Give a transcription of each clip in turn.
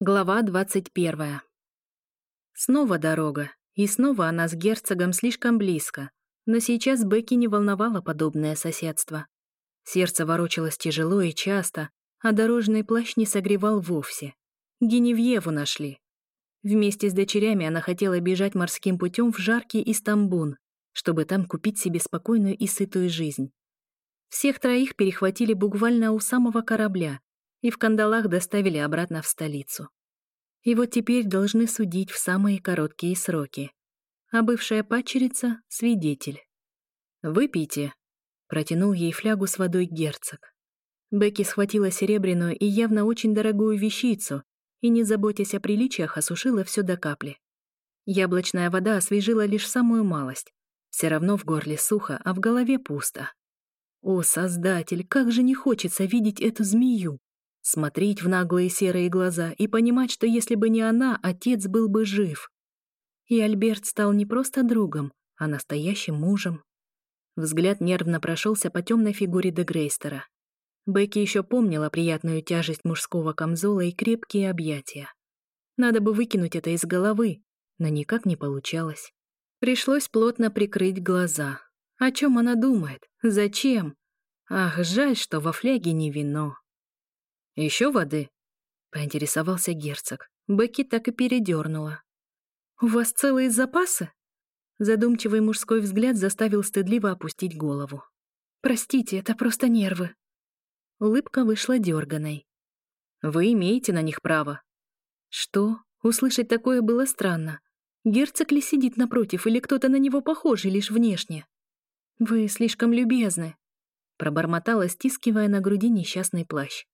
Глава 21. Снова дорога, и снова она с герцогом слишком близко, но сейчас Бекки не волновало подобное соседство. Сердце ворочалось тяжело и часто, а дорожный плащ не согревал вовсе. Геневьеву нашли. Вместе с дочерями она хотела бежать морским путем в жаркий Истамбун, чтобы там купить себе спокойную и сытую жизнь. Всех троих перехватили буквально у самого корабля, и в кандалах доставили обратно в столицу. Его теперь должны судить в самые короткие сроки. А бывшая падчерица — свидетель. «Выпейте», — протянул ей флягу с водой герцог. Бекки схватила серебряную и явно очень дорогую вещицу и, не заботясь о приличиях, осушила все до капли. Яблочная вода освежила лишь самую малость. Все равно в горле сухо, а в голове пусто. О, Создатель, как же не хочется видеть эту змею! смотреть в наглые серые глаза и понимать, что если бы не она, отец был бы жив. И Альберт стал не просто другом, а настоящим мужем. Взгляд нервно прошелся по темной фигуре Дегрейстера. Бекки еще помнила приятную тяжесть мужского камзола и крепкие объятия. Надо бы выкинуть это из головы, но никак не получалось. Пришлось плотно прикрыть глаза. О чем она думает? Зачем? Ах, жаль, что во фляге не вино. «Еще воды?» — поинтересовался герцог. Бекки так и передернула. «У вас целые запасы?» Задумчивый мужской взгляд заставил стыдливо опустить голову. «Простите, это просто нервы». Улыбка вышла дерганой. «Вы имеете на них право». «Что? Услышать такое было странно. Герцог ли сидит напротив, или кто-то на него похожий лишь внешне?» «Вы слишком любезны», — пробормотала, стискивая на груди несчастный плащ.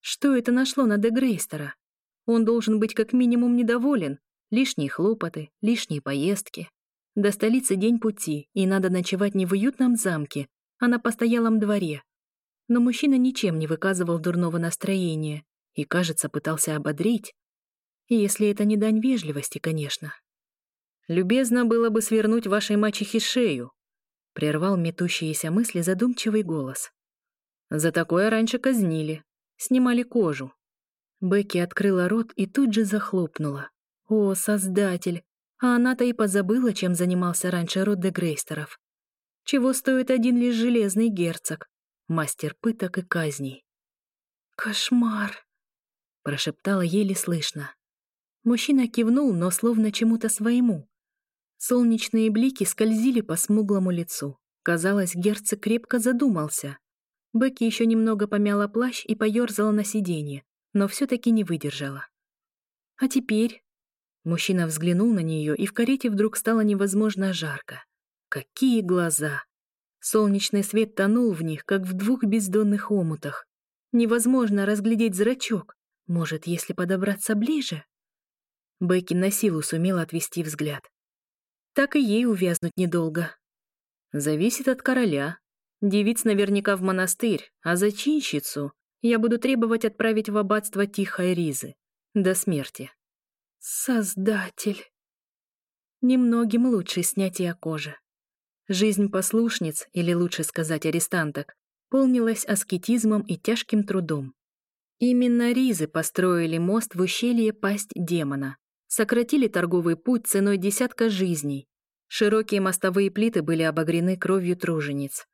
Что это нашло на Дегрейстера? Он должен быть как минимум недоволен. Лишние хлопоты, лишние поездки. До столицы день пути, и надо ночевать не в уютном замке, а на постоялом дворе. Но мужчина ничем не выказывал дурного настроения и, кажется, пытался ободрить. Если это не дань вежливости, конечно. «Любезно было бы свернуть вашей мачехе шею», — прервал метущиеся мысли задумчивый голос. «За такое раньше казнили снимали кожу. Бекки открыла рот и тут же захлопнула. О, создатель! А она-то и позабыла, чем занимался раньше род де Грейстеров. Чего стоит один лишь железный герцог, мастер пыток и казней. «Кошмар!» — прошептала еле слышно. Мужчина кивнул, но словно чему-то своему. Солнечные блики скользили по смуглому лицу. Казалось, герцог крепко задумался — Бекки еще немного помяла плащ и поерзала на сиденье, но все-таки не выдержала. «А теперь?» Мужчина взглянул на нее, и в карете вдруг стало невозможно жарко. Какие глаза! Солнечный свет тонул в них, как в двух бездонных омутах. Невозможно разглядеть зрачок. Может, если подобраться ближе? Бекки на силу сумела отвести взгляд. Так и ей увязнуть недолго. «Зависит от короля», Девиц наверняка в монастырь, а зачинщицу я буду требовать отправить в аббатство Тихой Ризы. До смерти. Создатель. Немногим лучше снятие кожи. Жизнь послушниц, или лучше сказать арестанток, полнилась аскетизмом и тяжким трудом. Именно Ризы построили мост в ущелье пасть демона, сократили торговый путь ценой десятка жизней. Широкие мостовые плиты были обогрены кровью тружениц,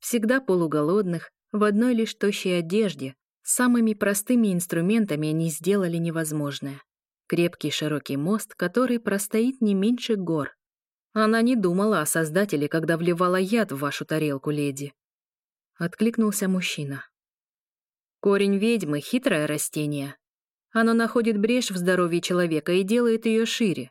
всегда полуголодных, в одной лишь тощей одежде, самыми простыми инструментами они сделали невозможное. Крепкий широкий мост, который простоит не меньше гор. Она не думала о создателе, когда вливала яд в вашу тарелку, леди. Откликнулся мужчина. Корень ведьмы — хитрое растение. Оно находит брешь в здоровье человека и делает ее шире.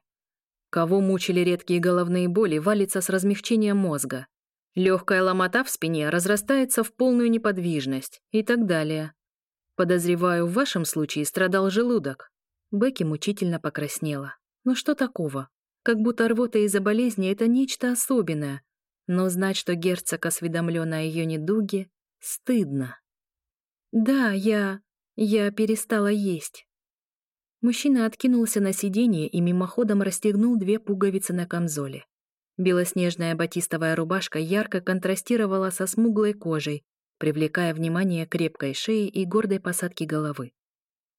Кого мучили редкие головные боли, валится с размягчением мозга, Легкая ломота в спине разрастается в полную неподвижность и так далее. Подозреваю, в вашем случае страдал желудок. Бекки мучительно покраснела. Но что такого? Как будто рвота из-за болезни — это нечто особенное. Но знать, что герцог осведомлен о ее недуге, стыдно. «Да, я... я перестала есть». Мужчина откинулся на сиденье и мимоходом расстегнул две пуговицы на камзоле. Белоснежная батистовая рубашка ярко контрастировала со смуглой кожей, привлекая внимание крепкой шеи и гордой посадки головы.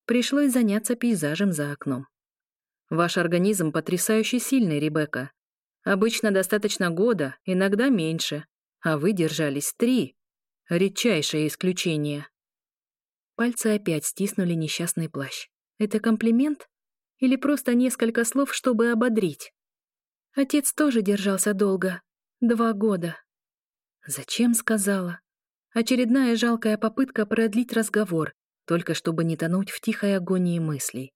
Пришлось заняться пейзажем за окном. Ваш организм потрясающе сильный, Ребекка. Обычно достаточно года, иногда меньше, а вы держались три. Редчайшее исключение. Пальцы опять стиснули несчастный плащ. Это комплимент? Или просто несколько слов, чтобы ободрить? Отец тоже держался долго. Два года. Зачем сказала? Очередная жалкая попытка продлить разговор, только чтобы не тонуть в тихой агонии мыслей.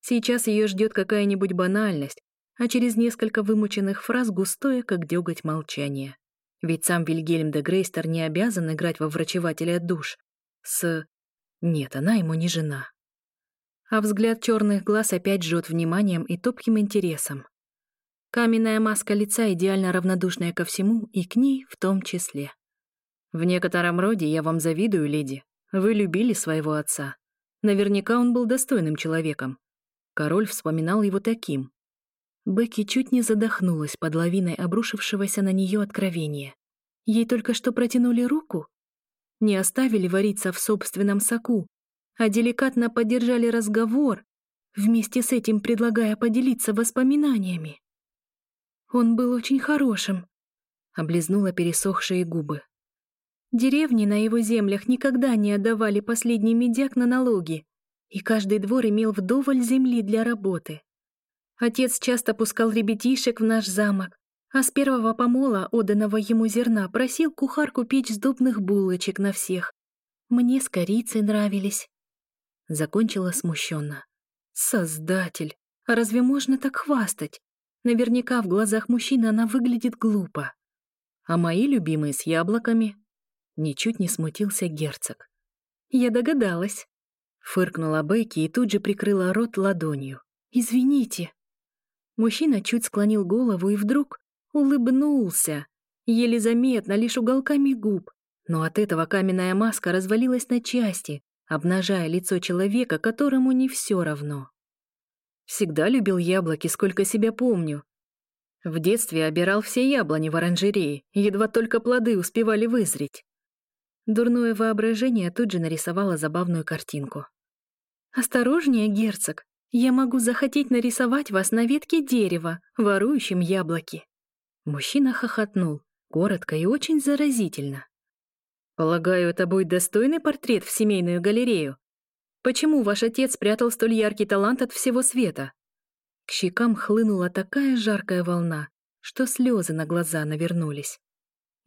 Сейчас ее ждет какая-нибудь банальность, а через несколько вымученных фраз густое, как деготь молчание. Ведь сам Вильгельм де Грейстер не обязан играть во врачевателя душ. С... Нет, она ему не жена. А взгляд черных глаз опять жжет вниманием и топким интересом. Каменная маска лица идеально равнодушная ко всему и к ней в том числе. В некотором роде я вам завидую, леди. Вы любили своего отца. Наверняка он был достойным человеком. Король вспоминал его таким. Бекки чуть не задохнулась под лавиной обрушившегося на нее откровения. Ей только что протянули руку. Не оставили вариться в собственном соку, а деликатно поддержали разговор, вместе с этим предлагая поделиться воспоминаниями. Он был очень хорошим», — облизнула пересохшие губы. Деревни на его землях никогда не отдавали последний медяк на налоги, и каждый двор имел вдоволь земли для работы. Отец часто пускал ребятишек в наш замок, а с первого помола, отданного ему зерна, просил кухарку печь сдобных булочек на всех. Мне с корицей нравились. Закончила смущенно. Создатель, а разве можно так хвастать? Наверняка в глазах мужчины она выглядит глупо. А мои любимые с яблоками? Ничуть не смутился герцог. Я догадалась. Фыркнула Бекки и тут же прикрыла рот ладонью. «Извините». Мужчина чуть склонил голову и вдруг улыбнулся, еле заметно, лишь уголками губ. Но от этого каменная маска развалилась на части, обнажая лицо человека, которому не все равно. Всегда любил яблоки, сколько себя помню. В детстве обирал все яблони в оранжерее, едва только плоды успевали вызреть. Дурное воображение тут же нарисовало забавную картинку. «Осторожнее, герцог! Я могу захотеть нарисовать вас на ветке дерева, ворующим яблоки!» Мужчина хохотнул, коротко и очень заразительно. «Полагаю, это будет достойный портрет в семейную галерею?» Почему ваш отец спрятал столь яркий талант от всего света? К щекам хлынула такая жаркая волна, что слезы на глаза навернулись.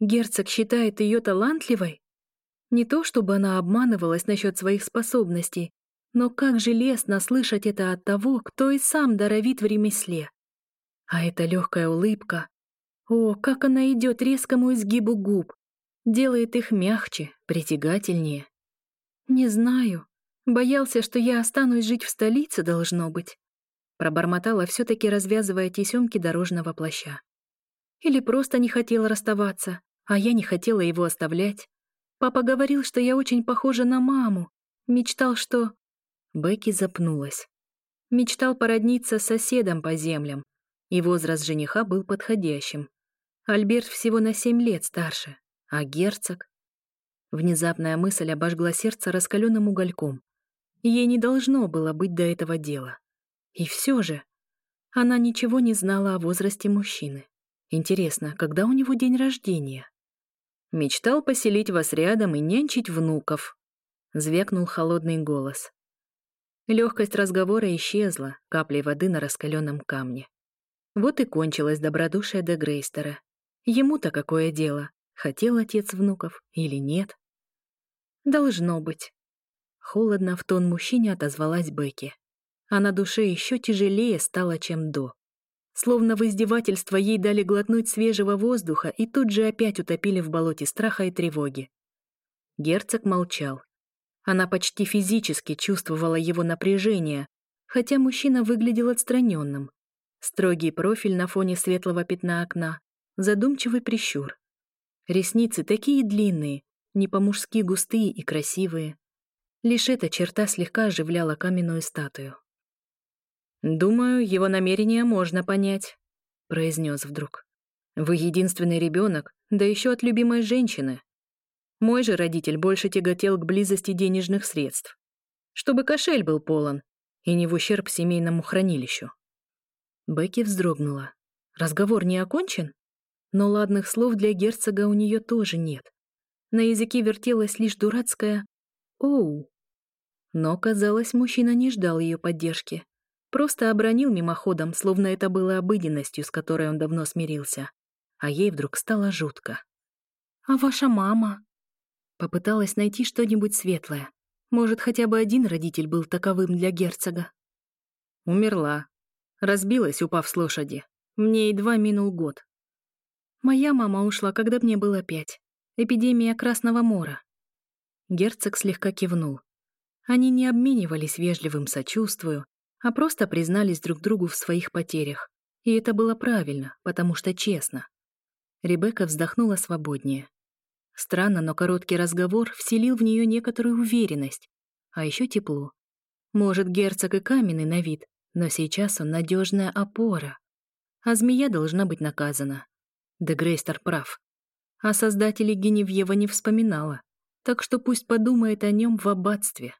Герцог считает ее талантливой? Не то чтобы она обманывалась насчет своих способностей, но как же лестно слышать это от того, кто и сам даровит в ремесле. А эта легкая улыбка. О, как она идет резкому изгибу губ. Делает их мягче, притягательнее. Не знаю, Боялся, что я останусь жить в столице, должно быть. Пробормотала, все таки развязывая тесемки дорожного плаща. Или просто не хотел расставаться, а я не хотела его оставлять. Папа говорил, что я очень похожа на маму. Мечтал, что... Бекки запнулась. Мечтал породниться с соседом по землям, и возраст жениха был подходящим. Альберт всего на семь лет старше, а герцог... Внезапная мысль обожгла сердце раскаленным угольком. Ей не должно было быть до этого дела. И все же она ничего не знала о возрасте мужчины. Интересно, когда у него день рождения? Мечтал поселить вас рядом и нянчить внуков. Звякнул холодный голос. Легкость разговора исчезла, каплей воды на раскаленном камне. Вот и кончилось добродушие де Грейстера. Ему-то какое дело, хотел отец внуков или нет? Должно быть. Холодно в тон мужчине отозвалась Бекки. А на душе еще тяжелее стало, чем до. Словно в издевательство ей дали глотнуть свежего воздуха и тут же опять утопили в болоте страха и тревоги. Герцог молчал. Она почти физически чувствовала его напряжение, хотя мужчина выглядел отстраненным. Строгий профиль на фоне светлого пятна окна, задумчивый прищур. Ресницы такие длинные, не по-мужски густые и красивые. Лишь эта черта слегка оживляла каменную статую. «Думаю, его намерения можно понять», — произнес вдруг. «Вы единственный ребенок, да еще от любимой женщины. Мой же родитель больше тяготел к близости денежных средств. Чтобы кошель был полон, и не в ущерб семейному хранилищу». Бекки вздрогнула. «Разговор не окончен?» Но ладных слов для герцога у нее тоже нет. На языке вертелась лишь дурацкая «Оу». Но, казалось, мужчина не ждал ее поддержки. Просто обронил мимоходом, словно это было обыденностью, с которой он давно смирился. А ей вдруг стало жутко. «А ваша мама?» Попыталась найти что-нибудь светлое. Может, хотя бы один родитель был таковым для герцога. Умерла. Разбилась, упав с лошади. Мне едва минул год. Моя мама ушла, когда мне было пять. Эпидемия Красного Мора. Герцог слегка кивнул. Они не обменивались вежливым сочувствию, а просто признались друг другу в своих потерях. И это было правильно, потому что честно. Ребекка вздохнула свободнее. Странно, но короткий разговор вселил в нее некоторую уверенность, а еще тепло. Может, герцог и каменный на вид, но сейчас он надежная опора. А змея должна быть наказана. Да Грейстер прав. А создателе Геневьева не вспоминала, так что пусть подумает о нем в аббатстве.